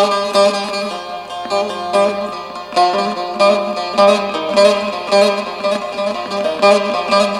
Thank you.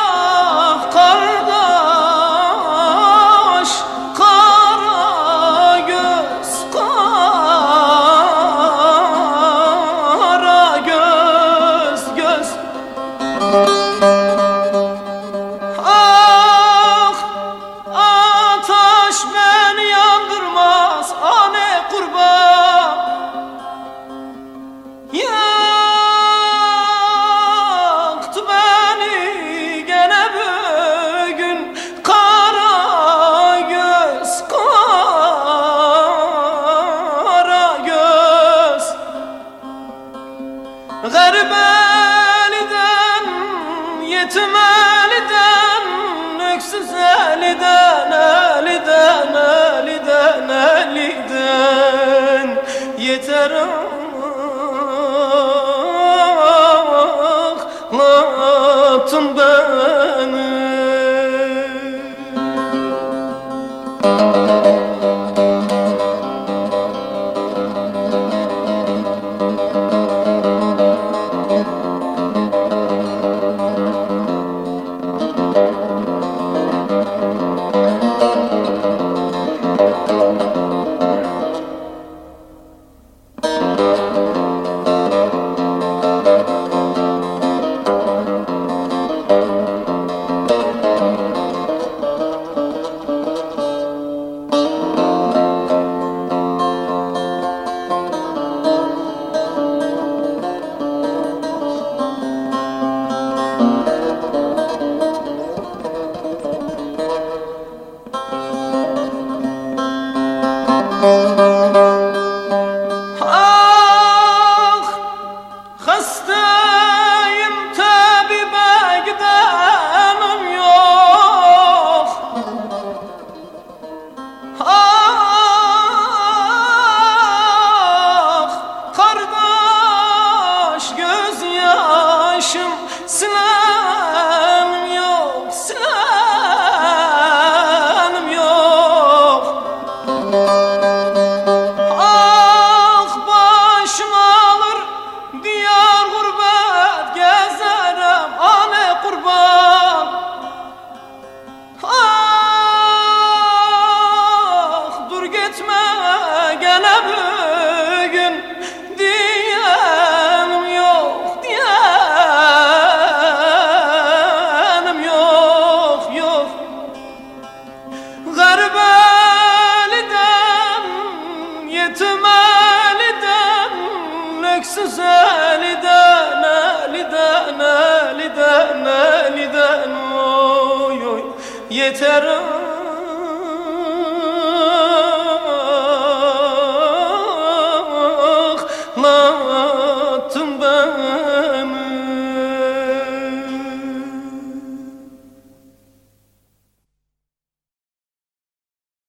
gele bugün diyenim yok diyenim yok yok. Garibeliden yetim eliden Leksiz eliden yeter oy السماء